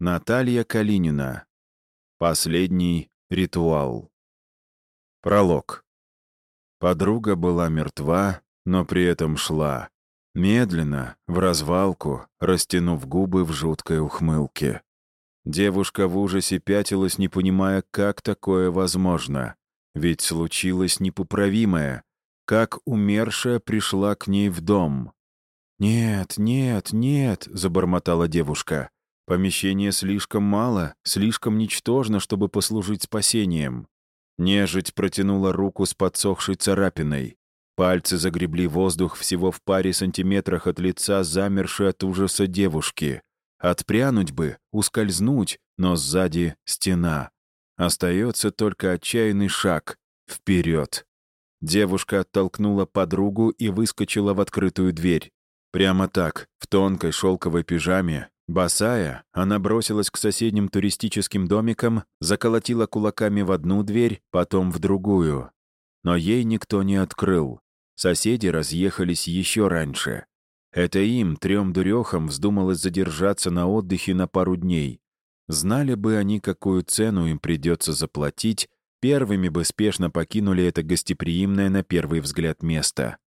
Наталья Калинина. Последний ритуал. Пролог. Подруга была мертва, но при этом шла. Медленно, в развалку, растянув губы в жуткой ухмылке. Девушка в ужасе пятилась, не понимая, как такое возможно. Ведь случилось непоправимое. Как умершая пришла к ней в дом. «Нет, нет, нет», — забормотала девушка. «Помещение слишком мало, слишком ничтожно, чтобы послужить спасением». Нежить протянула руку с подсохшей царапиной. Пальцы загребли воздух всего в паре сантиметрах от лица замершей от ужаса девушки. Отпрянуть бы, ускользнуть, но сзади стена. Остается только отчаянный шаг. Вперед. Девушка оттолкнула подругу и выскочила в открытую дверь. Прямо так, в тонкой шелковой пижаме, босая, она бросилась к соседним туристическим домикам, заколотила кулаками в одну дверь, потом в другую. Но ей никто не открыл. Соседи разъехались еще раньше. Это им, трем дурехам, вздумалось задержаться на отдыхе на пару дней. Знали бы они, какую цену им придется заплатить, первыми бы спешно покинули это гостеприимное на первый взгляд место.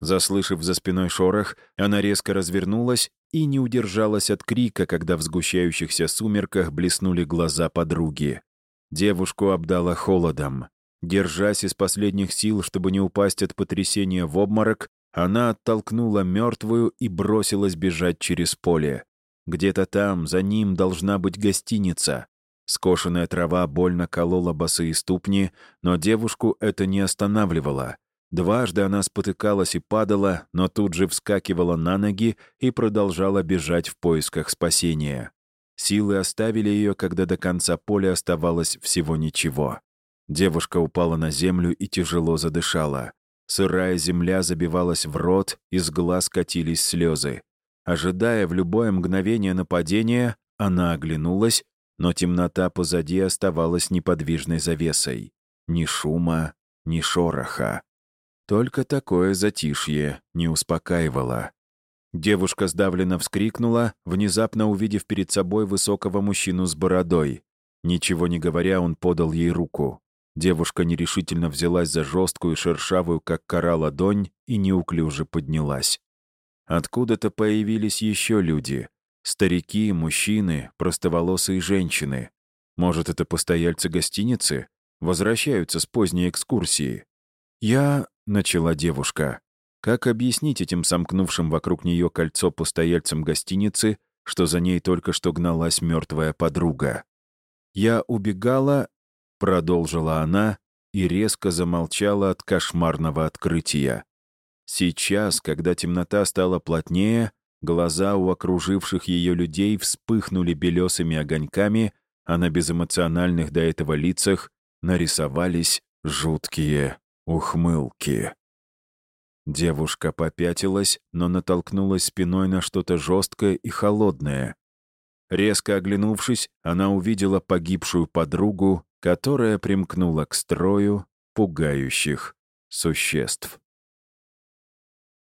Заслышав за спиной шорох, она резко развернулась и не удержалась от крика, когда в сгущающихся сумерках блеснули глаза подруги. Девушку обдала холодом. Держась из последних сил, чтобы не упасть от потрясения в обморок, она оттолкнула мертвую и бросилась бежать через поле. Где-то там, за ним, должна быть гостиница. Скошенная трава больно колола босые ступни, но девушку это не останавливало. Дважды она спотыкалась и падала, но тут же вскакивала на ноги и продолжала бежать в поисках спасения. Силы оставили ее, когда до конца поля оставалось всего ничего. Девушка упала на землю и тяжело задышала. Сырая земля забивалась в рот, из глаз катились слезы. Ожидая в любое мгновение нападения, она оглянулась, но темнота позади оставалась неподвижной завесой. Ни шума, ни шороха. Только такое затишье не успокаивало. Девушка сдавленно вскрикнула, внезапно увидев перед собой высокого мужчину с бородой. Ничего не говоря, он подал ей руку. Девушка нерешительно взялась за жесткую, шершавую, как кора, ладонь и неуклюже поднялась. Откуда-то появились еще люди. Старики, мужчины, простоволосые женщины. Может, это постояльцы гостиницы? Возвращаются с поздней экскурсии. «Я...» — начала девушка. Как объяснить этим сомкнувшим вокруг нее кольцо постояльцам гостиницы, что за ней только что гналась мертвая подруга? «Я убегала Продолжила она и резко замолчала от кошмарного открытия. Сейчас, когда темнота стала плотнее, глаза у окруживших ее людей вспыхнули белесыми огоньками, а на безэмоциональных до этого лицах нарисовались жуткие ухмылки. Девушка попятилась, но натолкнулась спиной на что-то жесткое и холодное. Резко оглянувшись, она увидела погибшую подругу которая примкнула к строю пугающих существ.